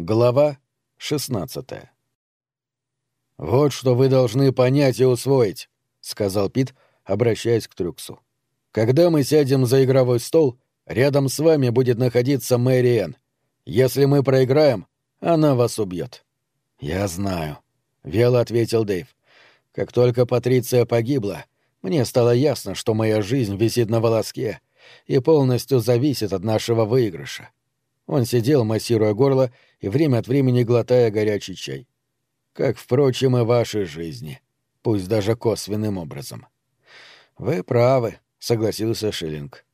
Глава 16 «Вот что вы должны понять и усвоить», — сказал Пит, обращаясь к Трюксу. «Когда мы сядем за игровой стол, рядом с вами будет находиться Мэри Энн. Если мы проиграем, она вас убьет». «Я знаю», — вело ответил Дэйв. «Как только Патриция погибла, мне стало ясно, что моя жизнь висит на волоске и полностью зависит от нашего выигрыша. Он сидел, массируя горло и время от времени глотая горячий чай. Как, впрочем, и вашей жизни, пусть даже косвенным образом. «Вы правы», — согласился Шиллинг.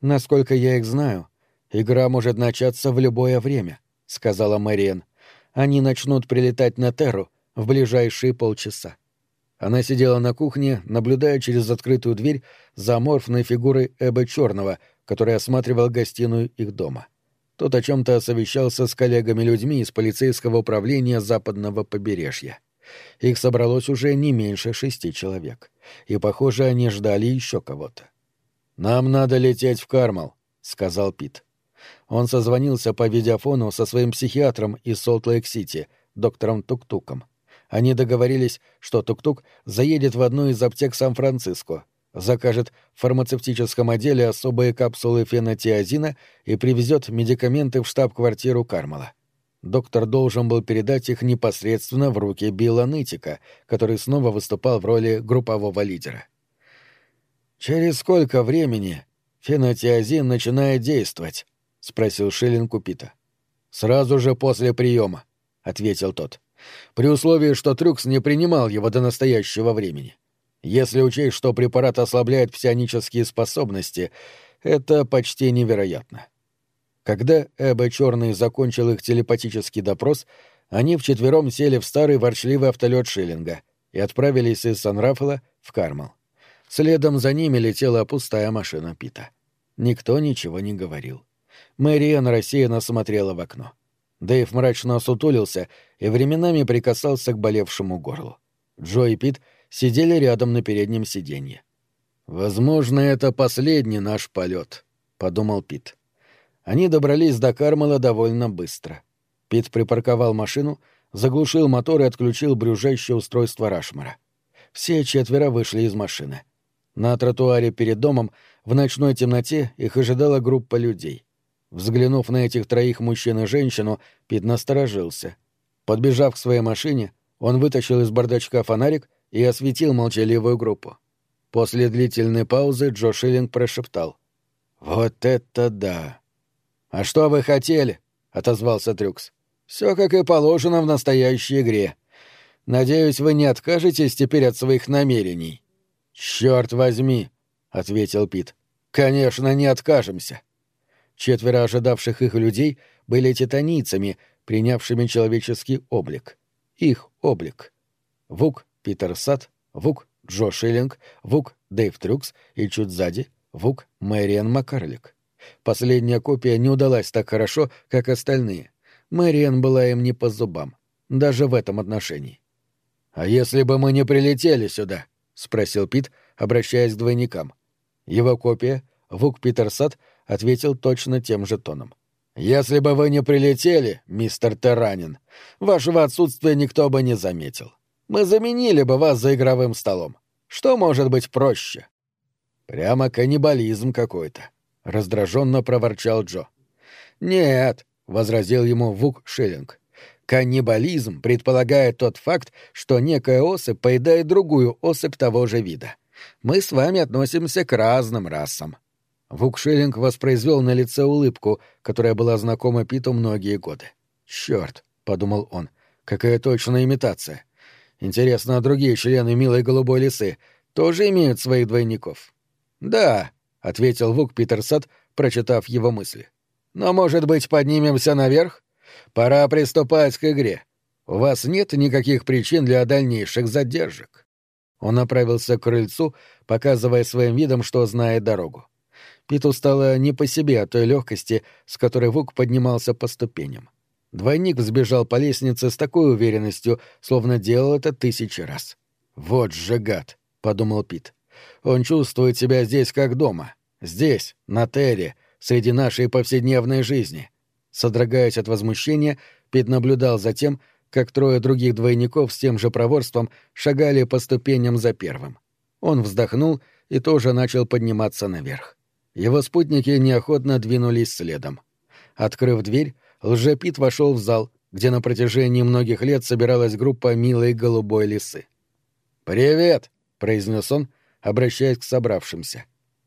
«Насколько я их знаю, игра может начаться в любое время», — сказала Мэриэн. «Они начнут прилетать на Терру в ближайшие полчаса». Она сидела на кухне, наблюдая через открытую дверь за аморфной фигурой Э.Б. Черного, который осматривал гостиную их дома. Тот о чем-то совещался с коллегами-людьми из полицейского управления западного побережья. Их собралось уже не меньше шести человек. И, похоже, они ждали еще кого-то. «Нам надо лететь в Кармел», — сказал Пит. Он созвонился по видеофону со своим психиатром из Солт-Лейк-Сити, доктором Тук-Туком. Они договорились, что Тук-Тук заедет в одну из аптек Сан-Франциско, закажет в фармацевтическом отделе особые капсулы фенотиазина и привезет медикаменты в штаб-квартиру Кармала. Доктор должен был передать их непосредственно в руки Билла Нытика, который снова выступал в роли группового лидера. «Через сколько времени фенотиазин начинает действовать?» — спросил Шиллинг у Пита. «Сразу же после приема», — ответил тот. «При условии, что Трюкс не принимал его до настоящего времени. Если учесть, что препарат ослабляет псионические способности, это почти невероятно. Когда Эбба Черный закончил их телепатический допрос, они вчетвером сели в старый ворчливый автолет Шиллинга и отправились из Сан-Рафала в Кармал. Следом за ними летела пустая машина Пита. Никто ничего не говорил. Мэриэн рассеянно смотрела в окно. Дэйв мрачно сутулился и временами прикасался к болевшему горлу. Джо и Пит сидели рядом на переднем сиденье. «Возможно, это последний наш полет», — подумал Пит. Они добрались до Кармала довольно быстро. Пит припарковал машину, заглушил мотор и отключил брюжащее устройство Рашмара. Все четверо вышли из машины. На тротуаре перед домом в ночной темноте их ожидала группа людей. Взглянув на этих троих мужчин и женщину, Пит насторожился. Подбежав к своей машине, он вытащил из бардачка фонарик и осветил молчаливую группу. После длительной паузы Джо Шиллинг прошептал. «Вот это да!» «А что вы хотели?» — отозвался Трюкс. «Все как и положено в настоящей игре. Надеюсь, вы не откажетесь теперь от своих намерений». «Черт возьми!» — ответил Пит. «Конечно, не откажемся». Четверо ожидавших их людей были титаницами, принявшими человеческий облик. Их облик. Вук Питер Сад, Вук Джо Шиллинг, Вук Дэйв Трюкс и чуть сзади Вук Мэриан Маккарлик. Последняя копия не удалась так хорошо, как остальные. Мэриан была им не по зубам, даже в этом отношении. «А если бы мы не прилетели сюда?» — спросил Пит, обращаясь к двойникам. Его копия, Вук Питер Сад, ответил точно тем же тоном. «Если бы вы не прилетели, мистер Терранин, вашего отсутствия никто бы не заметил. Мы заменили бы вас за игровым столом. Что может быть проще? Прямо каннибализм какой-то, раздраженно проворчал Джо. Нет, возразил ему Вук Шиллинг. Каннибализм предполагает тот факт, что некая особь поедает другую особь того же вида. Мы с вами относимся к разным расам. Вук Шиллинг воспроизвел на лице улыбку, которая была знакома Питу многие годы. «Черт», — подумал он, — «какая точная имитация. Интересно, а другие члены милой голубой лисы тоже имеют своих двойников? Да, ответил Вук Питерсат, прочитав его мысли. Но, может быть, поднимемся наверх? Пора приступать к игре. У вас нет никаких причин для дальнейших задержек. Он направился к крыльцу, показывая своим видом, что знает дорогу. Питу стало не по себе от той легкости, с которой Вук поднимался по ступеням. Двойник взбежал по лестнице с такой уверенностью, словно делал это тысячи раз. «Вот же гад!» — подумал Пит. «Он чувствует себя здесь как дома. Здесь, на Терре, среди нашей повседневной жизни». Содрогаясь от возмущения, Пит наблюдал за тем, как трое других двойников с тем же проворством шагали по ступеням за первым. Он вздохнул и тоже начал подниматься наверх. Его спутники неохотно двинулись следом. Открыв дверь, лжепит вошел в зал, где на протяжении многих лет собиралась группа милой голубой лисы. «Привет!» — произнес он, обращаясь к собравшимся.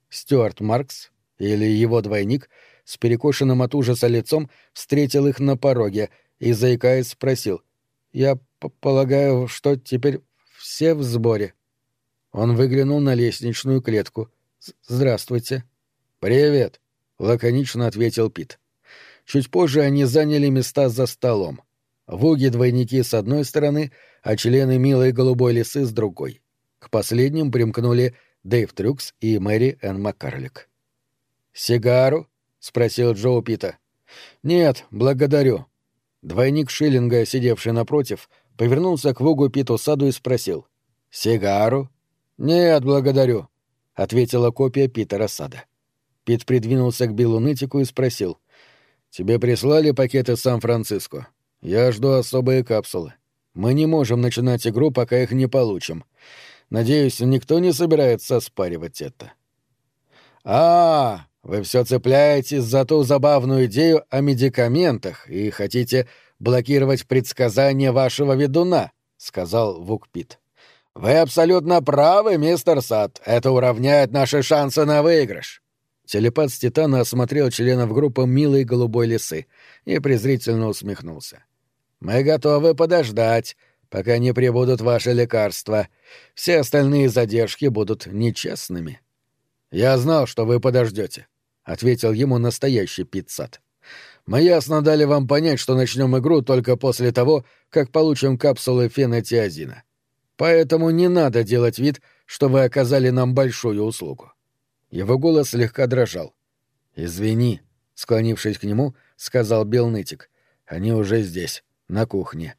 Стюарт Маркс, или его двойник, с перекошенным от ужаса лицом, встретил их на пороге и, заикаясь, спросил. «Я полагаю, что теперь все в сборе?» Он выглянул на лестничную клетку. «Здравствуйте». «Привет», — лаконично ответил Пит. Чуть позже они заняли места за столом. Вуги двойники с одной стороны, а члены милой голубой лисы с другой. К последним примкнули Дэйв Трюкс и Мэри Энн Маккарлик. «Сигару?» — спросил Джоу Пита. «Нет, благодарю». Двойник Шиллинга, сидевший напротив, повернулся к Вугу Питу Саду и спросил. «Сигару?» «Нет, благодарю», — ответила копия Питера Сада. Пит придвинулся к Биллу Нытику и спросил. «Тебе прислали пакеты Сан-Франциско? Я жду особые капсулы. Мы не можем начинать игру, пока их не получим. Надеюсь, никто не собирается спаривать это». «А, вы все цепляетесь за ту забавную идею о медикаментах и хотите блокировать предсказания вашего ведуна», — сказал Вук Пит. «Вы абсолютно правы, мистер Сад. Это уравняет наши шансы на выигрыш». Телепат с Титана осмотрел членов группы «Милой голубой лисы» и презрительно усмехнулся. «Мы готовы подождать, пока не прибудут ваши лекарства. Все остальные задержки будут нечестными». «Я знал, что вы подождете», — ответил ему настоящий Питсат. «Мы ясно дали вам понять, что начнем игру только после того, как получим капсулы фенотиазина. Поэтому не надо делать вид, что вы оказали нам большую услугу. Его голос слегка дрожал. «Извини», — склонившись к нему, сказал Белнытик. «Они уже здесь, на кухне».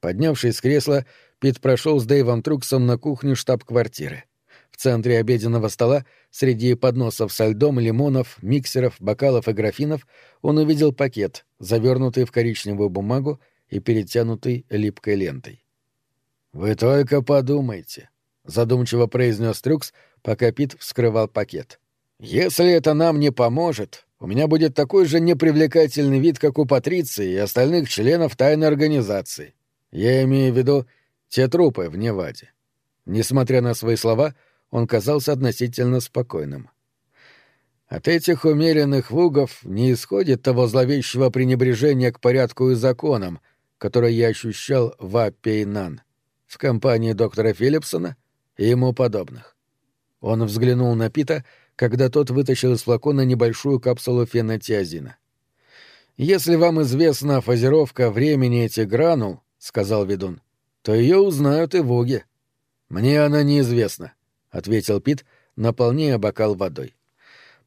Поднявшись с кресла, Пит прошел с Дэйвом Труксом на кухню штаб-квартиры. В центре обеденного стола, среди подносов со льдом, лимонов, миксеров, бокалов и графинов, он увидел пакет, завернутый в коричневую бумагу и перетянутый липкой лентой. «Вы только подумайте», — задумчиво произнес Трюкс, пока Пит вскрывал пакет. «Если это нам не поможет, у меня будет такой же непривлекательный вид, как у Патриции и остальных членов тайной организации. Я имею в виду те трупы в Неваде». Несмотря на свои слова, он казался относительно спокойным. От этих умеренных вугов не исходит того зловещего пренебрежения к порядку и законам, которое я ощущал в Аппейнан в компании доктора Филлипсона и ему подобных. Он взглянул на Пита, когда тот вытащил из флакона небольшую капсулу фенотиазина. «Если вам известна фазировка времени этих гранул, — сказал ведун, — то ее узнают и вуги». «Мне она неизвестна», — ответил Пит, наполняя бокал водой.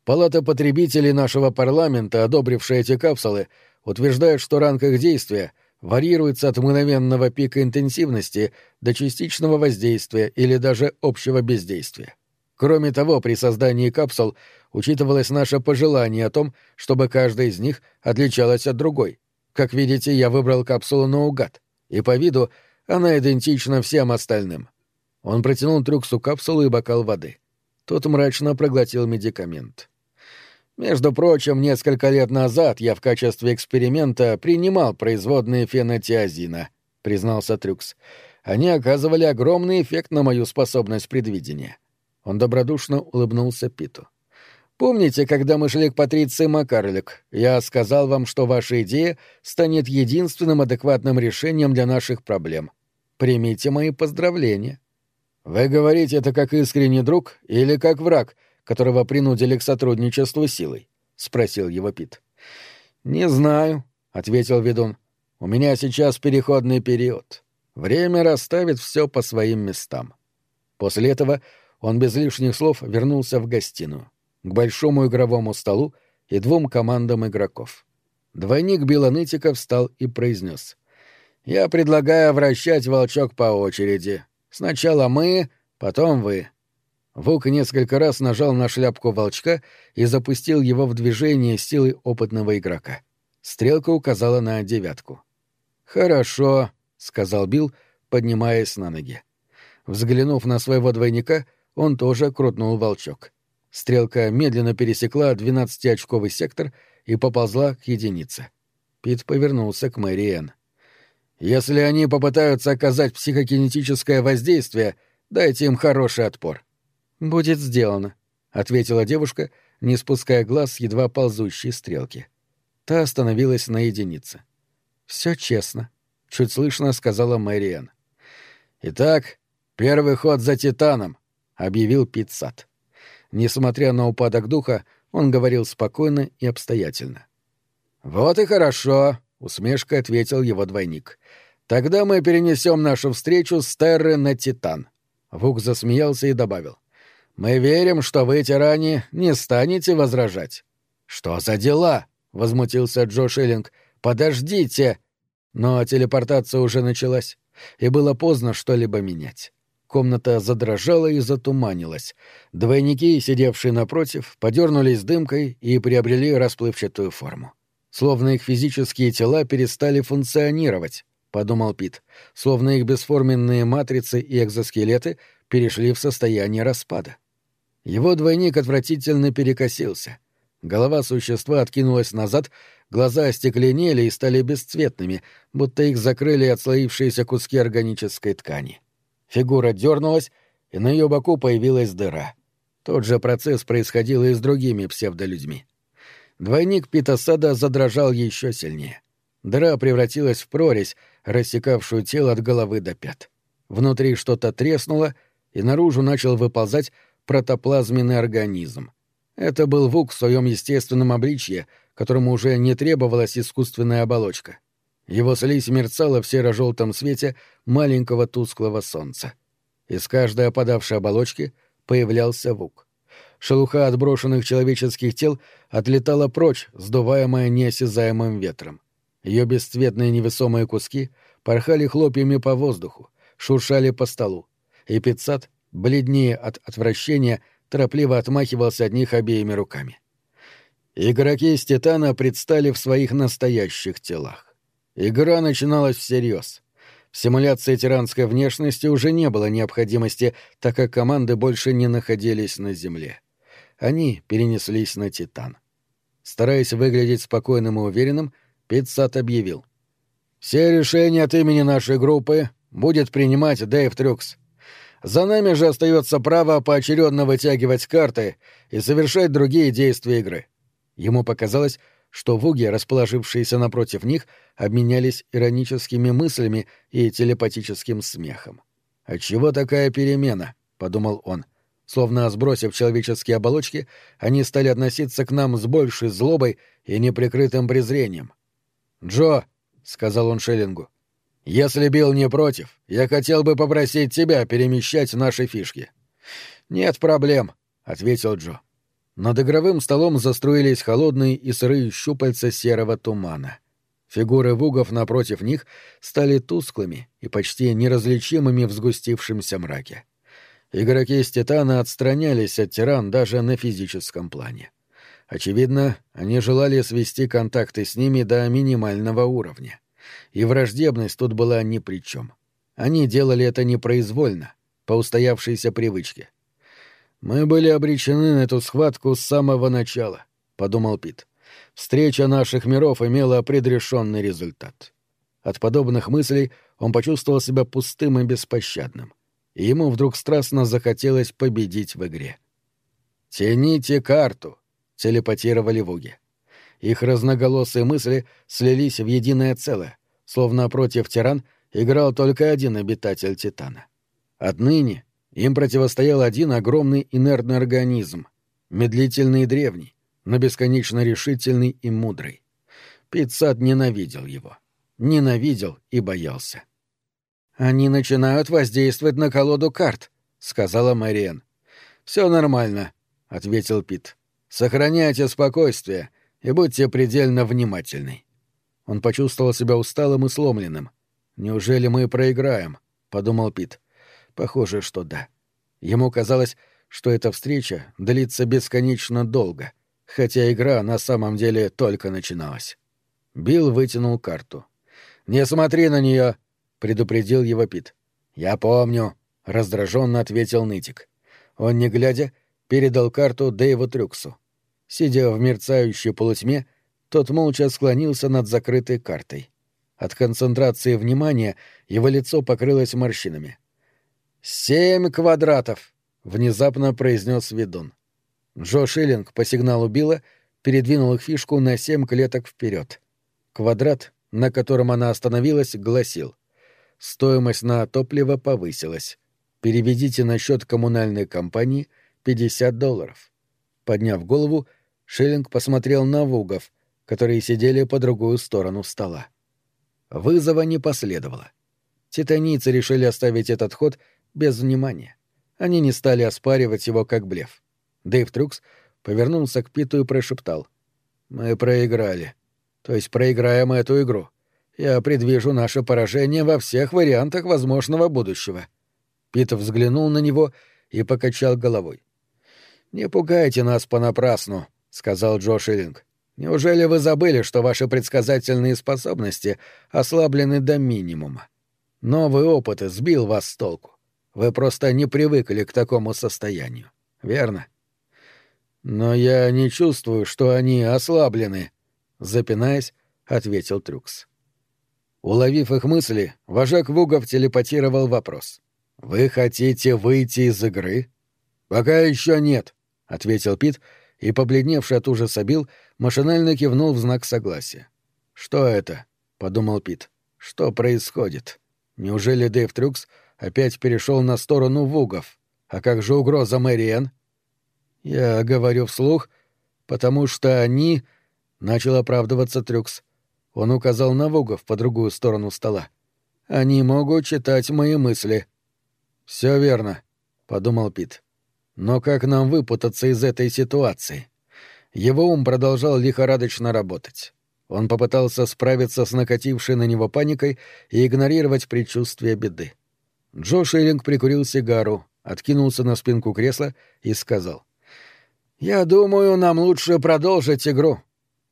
«Палата потребителей нашего парламента, одобрившая эти капсулы, утверждает, что ранг их действия — варьируется от мгновенного пика интенсивности до частичного воздействия или даже общего бездействия. Кроме того, при создании капсул учитывалось наше пожелание о том, чтобы каждая из них отличалась от другой. Как видите, я выбрал капсулу наугад, и по виду она идентична всем остальным. Он протянул Трюксу капсулу и бокал воды. Тот мрачно проглотил медикамент. Между прочим, несколько лет назад я в качестве эксперимента принимал производные фенотиазина, признался Трюкс. Они оказывали огромный эффект на мою способность предвидения. Он добродушно улыбнулся Питу. Помните, когда мы шли к Патриции Макарлик, я сказал вам, что ваша идея станет единственным адекватным решением для наших проблем. Примите мои поздравления. Вы говорите это как искренний друг или как враг, которого принудили к сотрудничеству силой? — спросил его Пит. — Не знаю, — ответил ведун. — У меня сейчас переходный период. Время расставит все по своим местам. После этого он без лишних слов вернулся в гостиную, к большому игровому столу и двум командам игроков. Двойник Белонытика встал и произнес. «Я предлагаю вращать волчок по очереди. Сначала мы, потом вы. Вук несколько раз нажал на шляпку волчка и запустил его в движение силой опытного игрока. Стрелка указала на девятку. «Хорошо», — сказал Билл, поднимаясь на ноги. Взглянув на своего двойника, он тоже крутнул волчок. Стрелка медленно пересекла двенадцатиочковый сектор и поползла к единице. Пит повернулся к Мэри «Если они попытаются оказать психокинетическое воздействие, дайте им хороший отпор». «Будет сделано», — ответила девушка, не спуская глаз с едва ползущей стрелки. Та остановилась на единице. «Все честно», — чуть слышно сказала Мэриэн. «Итак, первый ход за Титаном», — объявил Пит Сад. Несмотря на упадок духа, он говорил спокойно и обстоятельно. «Вот и хорошо», — усмешкой ответил его двойник. «Тогда мы перенесем нашу встречу с Терры на Титан». Вук засмеялся и добавил. «Мы верим, что вы, тиране, не станете возражать». «Что за дела?» — возмутился Джо Шиллинг. «Подождите!» Но телепортация уже началась, и было поздно что-либо менять. Комната задрожала и затуманилась. Двойники, сидевшие напротив, подернулись дымкой и приобрели расплывчатую форму. Словно их физические тела перестали функционировать, подумал Пит, словно их бесформенные матрицы и экзоскелеты перешли в состояние распада. Его двойник отвратительно перекосился. Голова существа откинулась назад, глаза остекленели и стали бесцветными, будто их закрыли отслоившиеся куски органической ткани. Фигура дернулась, и на ее боку появилась дыра. Тот же процесс происходил и с другими псевдолюдьми. Двойник Питасада задрожал еще сильнее. Дыра превратилась в прорезь, рассекавшую тело от головы до пят. Внутри что-то треснуло, и наружу начал выползать протоплазменный организм. Это был Вук в своем естественном обличье, которому уже не требовалась искусственная оболочка. Его слизь мерцала в серо-желтом свете маленького тусклого солнца. Из каждой опадавшей оболочки появлялся Вук. Шелуха отброшенных человеческих тел отлетала прочь, сдуваемая неосязаемым ветром. Ее бесцветные невесомые куски порхали хлопьями по воздуху, шуршали по столу. И Пиццат, бледнее от отвращения, торопливо отмахивался от них обеими руками. Игроки из Титана предстали в своих настоящих телах. Игра начиналась всерьез. В симуляции тиранской внешности уже не было необходимости, так как команды больше не находились на Земле. Они перенеслись на Титан. Стараясь выглядеть спокойным и уверенным, Питсат объявил. «Все решения от имени нашей группы будет принимать Дэйв Трюкс. За нами же остается право поочередно вытягивать карты и совершать другие действия игры». Ему показалось, что вуги, расположившиеся напротив них, обменялись ироническими мыслями и телепатическим смехом. «Отчего такая перемена?» — подумал он. Словно сбросив человеческие оболочки, они стали относиться к нам с большей злобой и неприкрытым презрением. «Джо», — сказал он Шеллингу, — «если Билл не против, я хотел бы попросить тебя перемещать наши фишки». «Нет проблем», — ответил Джо. Над игровым столом заструились холодные и сырые щупальца серого тумана. Фигуры вугов напротив них стали тусклыми и почти неразличимыми в сгустившемся мраке. Игроки из Титана отстранялись от тиран даже на физическом плане. Очевидно, они желали свести контакты с ними до минимального уровня. И враждебность тут была ни при чем. Они делали это непроизвольно, по устоявшейся привычке. «Мы были обречены на эту схватку с самого начала», — подумал Пит. «Встреча наших миров имела предрешенный результат». От подобных мыслей он почувствовал себя пустым и беспощадным. И ему вдруг страстно захотелось победить в игре. «Тяните карту», — телепатировали Вуги. Их разноголосые мысли слились в единое целое, словно против тиран играл только один обитатель Титана. Отныне им противостоял один огромный инертный организм, медлительный и древний, но бесконечно решительный и мудрый. Пиццат ненавидел его. Ненавидел и боялся. «Они начинают воздействовать на колоду карт», — сказала Мэриэн. «Все нормально», — ответил Пит. «Сохраняйте спокойствие и будьте предельно внимательны». Он почувствовал себя усталым и сломленным. «Неужели мы проиграем?» — подумал Пит. Похоже, что да. Ему казалось, что эта встреча длится бесконечно долго, хотя игра на самом деле только начиналась. Билл вытянул карту. Не смотри на нее, предупредил его Пит. Я помню, раздраженно ответил нытик. Он, не глядя, передал карту Дэйву Трюксу. Сидя в мерцающей полутьме, тот молча склонился над закрытой картой. От концентрации внимания его лицо покрылось морщинами. «Семь квадратов!» — внезапно произнес ведун. Джо Шиллинг по сигналу Билла передвинул их фишку на семь клеток вперед. Квадрат, на котором она остановилась, гласил «Стоимость на топливо повысилась. Переведите на счет коммунальной компании 50 долларов». Подняв голову, Шиллинг посмотрел на Вугов, которые сидели по другую сторону стола. Вызова не последовало. Титаницы решили оставить этот ход без внимания. Они не стали оспаривать его как блеф. Дэйв Трюкс повернулся к Питу и прошептал. «Мы проиграли. То есть проиграем эту игру. Я предвижу наше поражение во всех вариантах возможного будущего». Пит взглянул на него и покачал головой. «Не пугайте нас понапрасну», — сказал Джо Шиллинг. Неужели вы забыли, что ваши предсказательные способности ослаблены до минимума? Новый опыт сбил вас с толку. Вы просто не привыкли к такому состоянию. Верно? Но я не чувствую, что они ослаблены, запинаясь, ответил Трюкс. Уловив их мысли, вожак Вугов телепатировал вопрос. «Вы хотите выйти из игры?» «Пока еще нет», — ответил Пит, — и, побледневший от ужаса Билл, машинально кивнул в знак согласия. «Что это?» — подумал Пит. «Что происходит? Неужели Дэйв Трюкс опять перешел на сторону Вугов? А как же угроза Мэриэн?» «Я говорю вслух, потому что они...» — начал оправдываться Трюкс. Он указал на Вугов по другую сторону стола. «Они могут читать мои мысли». «Все верно», — подумал Пит. Но как нам выпутаться из этой ситуации? Его ум продолжал лихорадочно работать. Он попытался справиться с накатившей на него паникой и игнорировать предчувствие беды. Джо Шиллинг прикурил сигару, откинулся на спинку кресла и сказал. «Я думаю, нам лучше продолжить игру».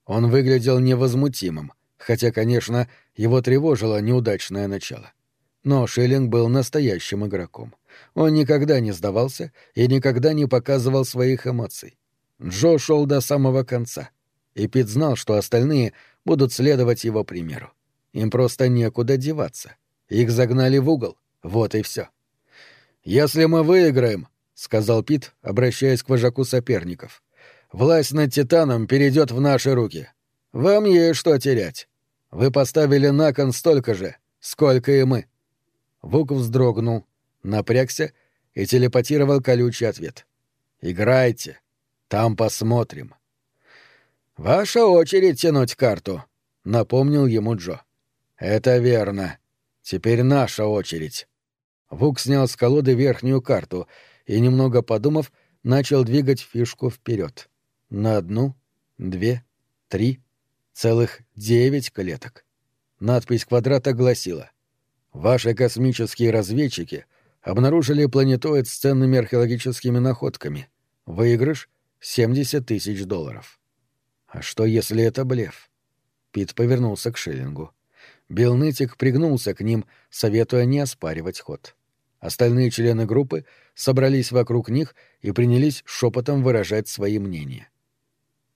Он выглядел невозмутимым, хотя, конечно, его тревожило неудачное начало. Но Шиллинг был настоящим игроком. Он никогда не сдавался и никогда не показывал своих эмоций. Джо шел до самого конца, и Пит знал, что остальные будут следовать его примеру. Им просто некуда деваться. Их загнали в угол. Вот и все. «Если мы выиграем», — сказал Пит, обращаясь к вожаку соперников, — «власть над Титаном перейдет в наши руки. Вам есть что терять. Вы поставили на кон столько же, сколько и мы». Вук вздрогнул, напрягся и телепатировал колючий ответ. «Играйте. Там посмотрим». «Ваша очередь тянуть карту», — напомнил ему Джо. «Это верно. Теперь наша очередь». Вук снял с колоды верхнюю карту и, немного подумав, начал двигать фишку вперед. На одну, две, три, целых девять клеток. Надпись квадрата гласила «Ваши космические разведчики обнаружили планетоид с ценными археологическими находками. Выигрыш — 70 тысяч долларов. А что, если это блеф? Пит повернулся к Шиллингу. Билл пригнулся к ним, советуя не оспаривать ход. Остальные члены группы собрались вокруг них и принялись шепотом выражать свои мнения.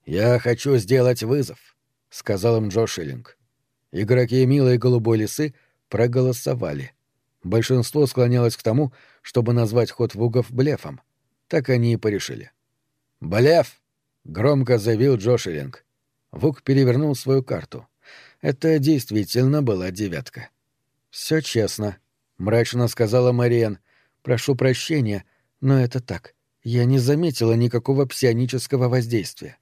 «Я хочу сделать вызов», — сказал им Джо Шиллинг. Игроки милой голубой лисы проголосовали — Большинство склонялось к тому, чтобы назвать ход Вугов блефом. Так они и порешили. «Блеф!» — громко заявил Джо Шиллинг. Вук перевернул свою карту. Это действительно была девятка. «Все честно», — мрачно сказала Мариен. «Прошу прощения, но это так. Я не заметила никакого псионического воздействия».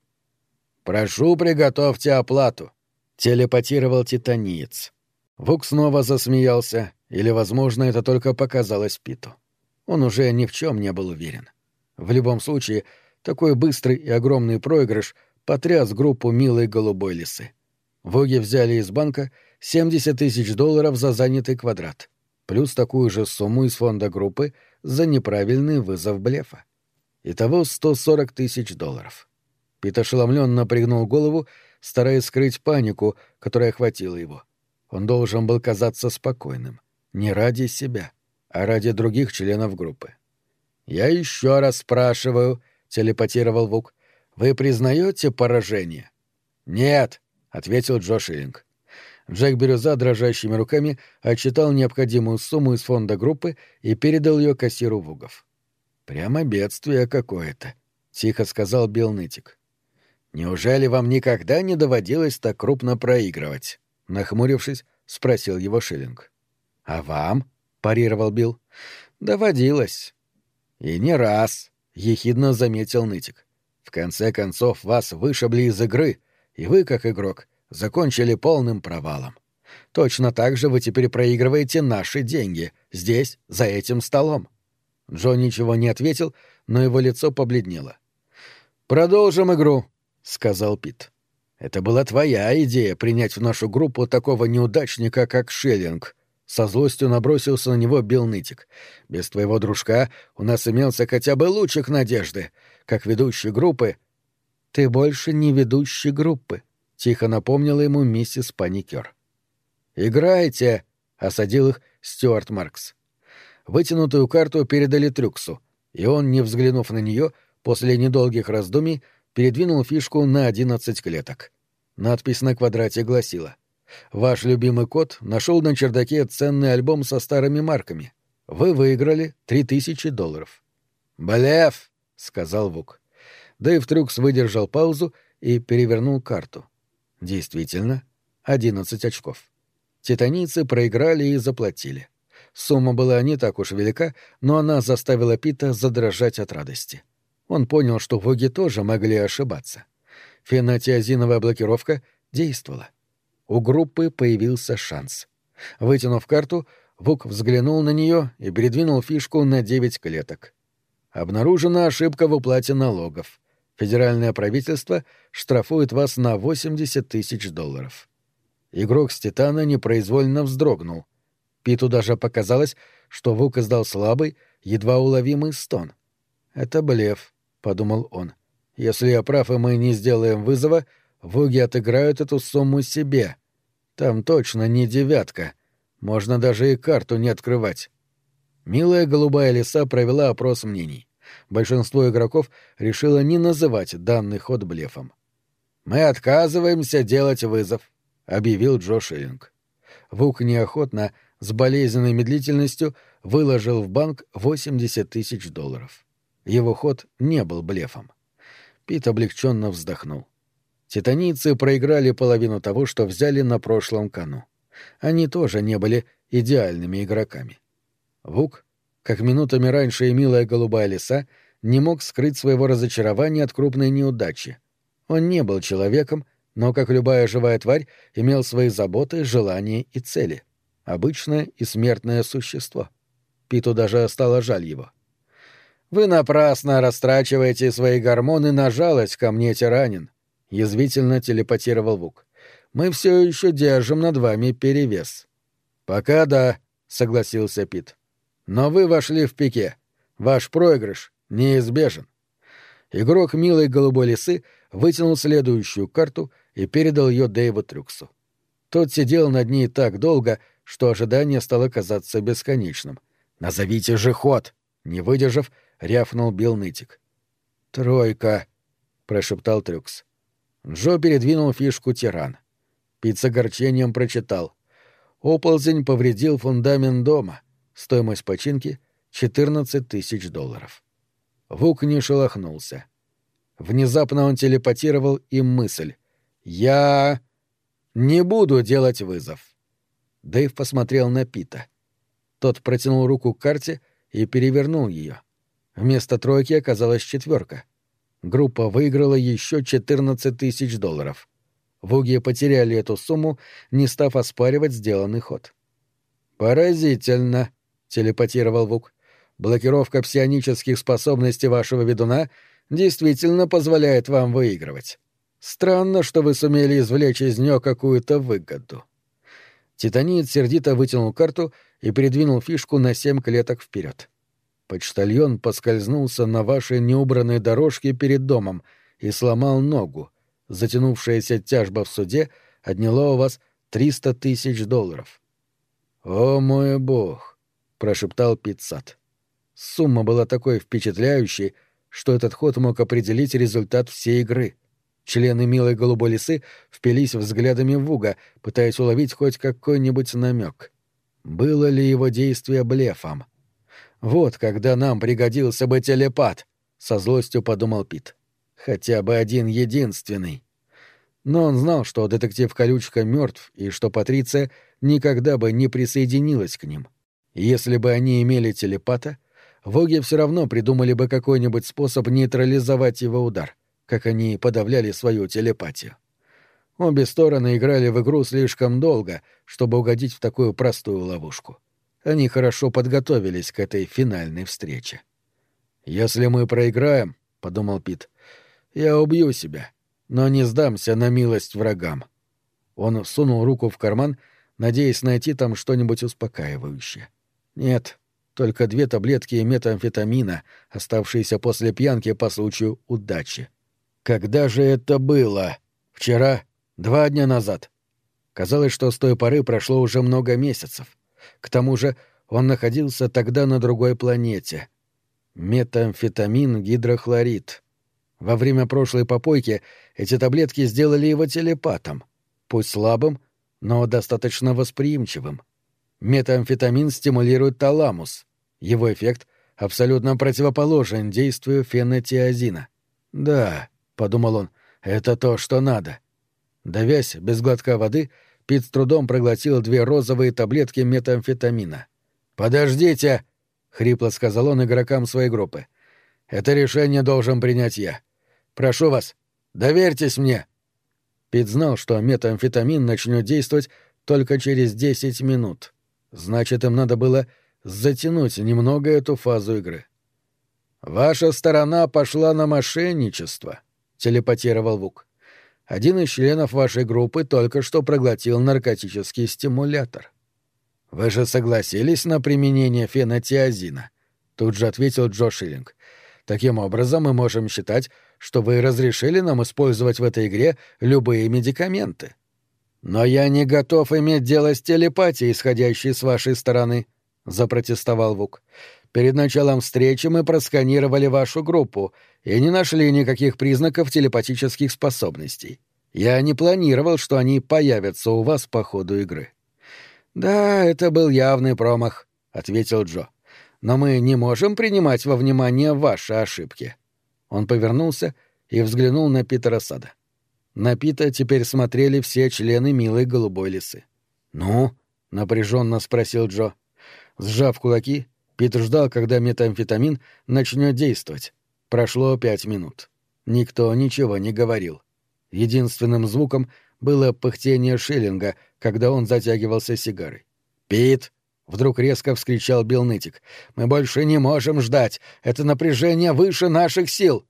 «Прошу, приготовьте оплату», — телепатировал титаниец. Вук снова засмеялся, или, возможно, это только показалось Питу. Он уже ни в чем не был уверен. В любом случае, такой быстрый и огромный проигрыш потряс группу милой голубой лисы. Воги взяли из банка 70 тысяч долларов за занятый квадрат, плюс такую же сумму из фонда группы за неправильный вызов блефа. Итого 140 тысяч долларов. Пит ошеломленно пригнул голову, стараясь скрыть панику, которая охватила его. Он должен был казаться спокойным. Не ради себя, а ради других членов группы. «Я еще раз спрашиваю», — телепатировал Вук, — «вы признаете поражение?» «Нет», — ответил Джо Шиллинг. Джек Бирюза дрожащими руками отчитал необходимую сумму из фонда группы и передал ее кассиру Вугов. «Прямо бедствие какое-то», — тихо сказал Билл Нытик. «Неужели вам никогда не доводилось так крупно проигрывать?» — нахмурившись, спросил его Шиллинг. «А вам?» — парировал Билл. «Доводилось». «И не раз», — ехидно заметил Нытик. «В конце концов, вас вышибли из игры, и вы, как игрок, закончили полным провалом. Точно так же вы теперь проигрываете наши деньги, здесь, за этим столом». Джо ничего не ответил, но его лицо побледнело. «Продолжим игру», — сказал Пит. «Это была твоя идея принять в нашу группу такого неудачника, как Шеллинг», со злостью набросился на него Билл Нытик. «Без твоего дружка у нас имелся хотя бы лучик надежды. Как ведущий группы...» «Ты больше не ведущий группы», — тихо напомнила ему миссис Паникер. «Играйте!» — осадил их Стюарт Маркс. Вытянутую карту передали Трюксу, и он, не взглянув на нее, после недолгих раздумий, передвинул фишку на одиннадцать клеток. Надпись на квадрате гласила — Ваш любимый кот нашел на чердаке ценный альбом со старыми марками. Вы выиграли три тысячи долларов. «Блеф!» — сказал Вук. Дэйв Трюкс выдержал паузу и перевернул карту. Действительно, одиннадцать очков. Титаницы проиграли и заплатили. Сумма была не так уж велика, но она заставила Пита задрожать от радости. Он понял, что Вуги тоже могли ошибаться. Фенотиазиновая блокировка действовала у группы появился шанс. Вытянув карту, Вук взглянул на нее и передвинул фишку на девять клеток. Обнаружена ошибка в уплате налогов. Федеральное правительство штрафует вас на 80 тысяч долларов. Игрок с Титана непроизвольно вздрогнул. Питу даже показалось, что Вук издал слабый, едва уловимый стон. «Это блеф», — подумал он. «Если я прав, и мы не сделаем вызова, Вуги отыграют эту сумму себе. Там точно не девятка. Можно даже и карту не открывать. Милая голубая лиса провела опрос мнений. Большинство игроков решило не называть данный ход блефом. «Мы отказываемся делать вызов», — объявил Джо Шиллинг. Вук неохотно, с болезненной медлительностью, выложил в банк 80 тысяч долларов. Его ход не был блефом. Пит облегченно вздохнул. Титанийцы проиграли половину того, что взяли на прошлом кону. Они тоже не были идеальными игроками. Вук, как минутами раньше и милая голубая лиса, не мог скрыть своего разочарования от крупной неудачи. Он не был человеком, но, как любая живая тварь, имел свои заботы, желания и цели. Обычное и смертное существо. Питу даже стало жаль его. «Вы напрасно растрачиваете свои гормоны на жалость ко мне, тиранин», — язвительно телепатировал Вук. «Мы все еще держим над вами перевес». «Пока да», — согласился Пит. «Но вы вошли в пике. Ваш проигрыш неизбежен». Игрок милой голубой лисы вытянул следующую карту и передал ее Дэйву Трюксу. Тот сидел над ней так долго, что ожидание стало казаться бесконечным. «Назовите же ход!» — не выдержав, рявкнул Билл Нытик. «Тройка», — прошептал Трюкс. Джо передвинул фишку «Тиран». Пит с огорчением прочитал. Оползень повредил фундамент дома. Стоимость починки — 14 тысяч долларов. Вук не шелохнулся. Внезапно он телепатировал им мысль. «Я... не буду делать вызов». Дэйв посмотрел на Пита. Тот протянул руку к карте и перевернул ее. Вместо тройки оказалась четверка — Группа выиграла еще 14 тысяч долларов. Вуги потеряли эту сумму, не став оспаривать сделанный ход. «Поразительно», — телепатировал Вук. «Блокировка псионических способностей вашего ведуна действительно позволяет вам выигрывать. Странно, что вы сумели извлечь из нее какую-то выгоду». Титаниец сердито вытянул карту и передвинул фишку на семь клеток вперед. Почтальон поскользнулся на вашей неубранной дорожке перед домом и сломал ногу. Затянувшаяся тяжба в суде отняла у вас Триста тысяч долларов. «О мой бог!» — прошептал Питсат. Сумма была такой впечатляющей, что этот ход мог определить результат всей игры. Члены милой голубой лисы впились взглядами в Вуга, пытаясь уловить хоть какой-нибудь намек. Было ли его действие блефом? «Вот когда нам пригодился бы телепат!» — со злостью подумал Пит. «Хотя бы один единственный». Но он знал, что детектив Колючка мертв и что Патриция никогда бы не присоединилась к ним. Если бы они имели телепата, Воги все равно придумали бы какой-нибудь способ нейтрализовать его удар, как они подавляли свою телепатию. Обе стороны играли в игру слишком долго, чтобы угодить в такую простую ловушку. Они хорошо подготовились к этой финальной встрече. «Если мы проиграем», — подумал Пит, — «я убью себя, но не сдамся на милость врагам». Он сунул руку в карман, надеясь найти там что-нибудь успокаивающее. Нет, только две таблетки метамфетамина, оставшиеся после пьянки по случаю удачи. Когда же это было? Вчера? Два дня назад? Казалось, что с той поры прошло уже много месяцев. К тому же он находился тогда на другой планете. Метамфетамин гидрохлорид. Во время прошлой попойки эти таблетки сделали его телепатом. Пусть слабым, но достаточно восприимчивым. Метамфетамин стимулирует таламус. Его эффект абсолютно противоположен действию фенотиазина. «Да», — подумал он, — «это то, что надо». Давясь без глотка воды, Пит с трудом проглотил две розовые таблетки метамфетамина. «Подождите!» — хрипло сказал он игрокам своей группы. «Это решение должен принять я. Прошу вас, доверьтесь мне!» Пит знал, что метамфетамин начнет действовать только через десять минут. Значит, им надо было затянуть немного эту фазу игры. «Ваша сторона пошла на мошенничество», — телепатировал Вук. «Один из членов вашей группы только что проглотил наркотический стимулятор». «Вы же согласились на применение фенотиазина?» — тут же ответил Джо Шиллинг. «Таким образом мы можем считать, что вы разрешили нам использовать в этой игре любые медикаменты». «Но я не готов иметь дело с телепатией, исходящей с вашей стороны», — запротестовал Вук. «Перед началом встречи мы просканировали вашу группу и не нашли никаких признаков телепатических способностей. Я не планировал, что они появятся у вас по ходу игры». «Да, это был явный промах», — ответил Джо. «Но мы не можем принимать во внимание ваши ошибки». Он повернулся и взглянул на Питера Сада. На Пита теперь смотрели все члены милой голубой лисы. «Ну?» — напряженно спросил Джо. Сжав кулаки, Питер ждал, когда метамфетамин начнет действовать. Прошло пять минут. Никто ничего не говорил. Единственным звуком было пыхтение Шиллинга, когда он затягивался сигарой. «Пит!» — вдруг резко вскричал Билл Нытик. «Мы больше не можем ждать! Это напряжение выше наших сил!»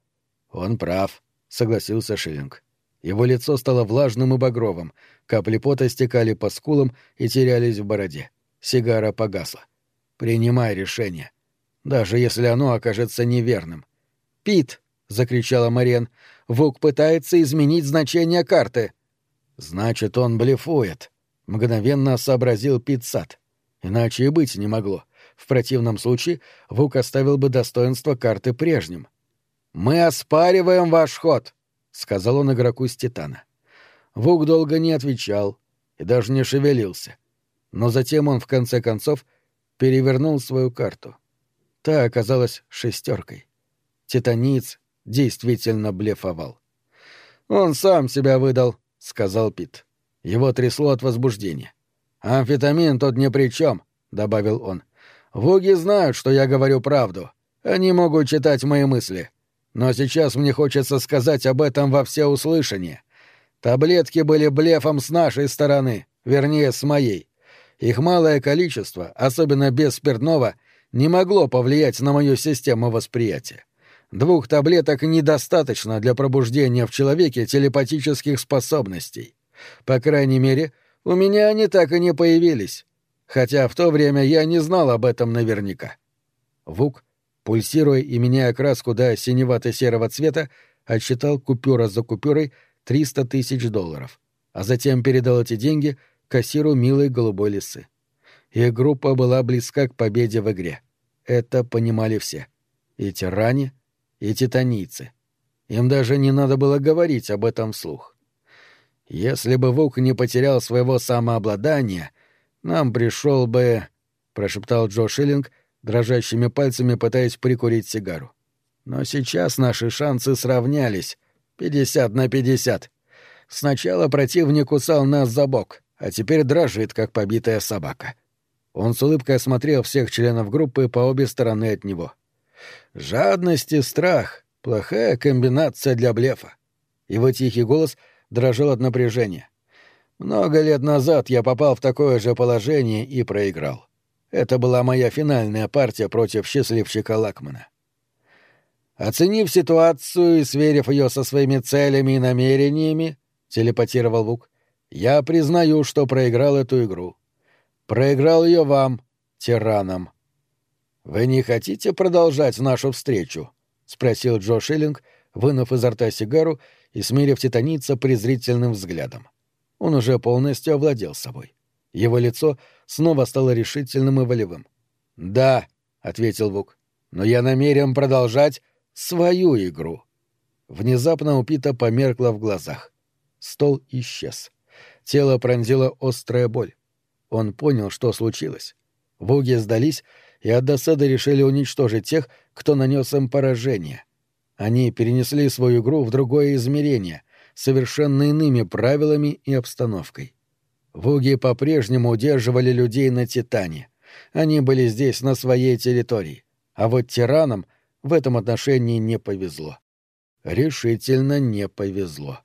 «Он прав», — согласился Шиллинг. Его лицо стало влажным и багровым, капли пота стекали по скулам и терялись в бороде. Сигара погасла. Принимай решение. Даже если оно окажется неверным. «Пит!» — закричала Мариен. «Вук пытается изменить значение карты». «Значит, он блефует», — мгновенно сообразил Пит. Иначе и быть не могло. В противном случае Вук оставил бы достоинство карты прежним. «Мы оспариваем ваш ход», — сказал он игроку с Титана. Вук долго не отвечал и даже не шевелился. Но затем он, в конце концов, перевернул свою карту. Та оказалась шестеркой. Титаниц действительно блефовал. «Он сам себя выдал», — сказал Пит. Его трясло от возбуждения. «Амфетамин тут ни при чем», — добавил он. «Вуги знают, что я говорю правду. Они могут читать мои мысли. Но сейчас мне хочется сказать об этом во всеуслышание. Таблетки были блефом с нашей стороны, вернее, с моей. Их малое количество, особенно без спиртного, не могло повлиять на мою систему восприятия. Двух таблеток недостаточно для пробуждения в человеке телепатических способностей. По крайней мере, у меня они так и не появились. Хотя в то время я не знал об этом наверняка. Вук, пульсируя и меняя краску до синевато-серого цвета, отсчитал купюра за купюрой 300 тысяч долларов, а затем передал эти деньги кассиру милой голубой лисы. Их группа была близка к победе в игре. Это понимали все. И тиране, и титанийцы. Им даже не надо было говорить об этом вслух. Если бы Вук не потерял своего самообладания, нам пришел бы... — прошептал Джо Шиллинг, дрожащими пальцами пытаясь прикурить сигару. Но сейчас наши шансы сравнялись. Пятьдесят на пятьдесят. Сначала противник кусал нас за бок, а теперь дрожит, как побитая собака. Он с улыбкой осмотрел всех членов группы по обе стороны от него. Жадность и страх — плохая комбинация для блефа. Его тихий голос дрожал от напряжения. Много лет назад я попал в такое же положение и проиграл. Это была моя финальная партия против счастливчика Лакмана. Оценив ситуацию и сверив ее со своими целями и намерениями, телепатировал Вук, я признаю, что проиграл эту игру. Проиграл ее вам, тиранам. Вы не хотите продолжать нашу встречу? спросил Джо Шиллинг, вынув изо рта сигару и смирив титаница презрительным взглядом. Он уже полностью овладел собой. Его лицо снова стало решительным и волевым. «Да», — ответил Вук, — «но я намерен продолжать свою игру». Внезапно у Пита померкло в глазах. Стол исчез. Тело пронзила острая боль. Он понял, что случилось. Вуги сдались и от досады решили уничтожить тех, кто нанес им поражение. Они перенесли свою игру в другое измерение, совершенно иными правилами и обстановкой. Вуги по-прежнему удерживали людей на Титане. Они были здесь на своей территории. А вот тиранам в этом отношении не повезло. Решительно не повезло.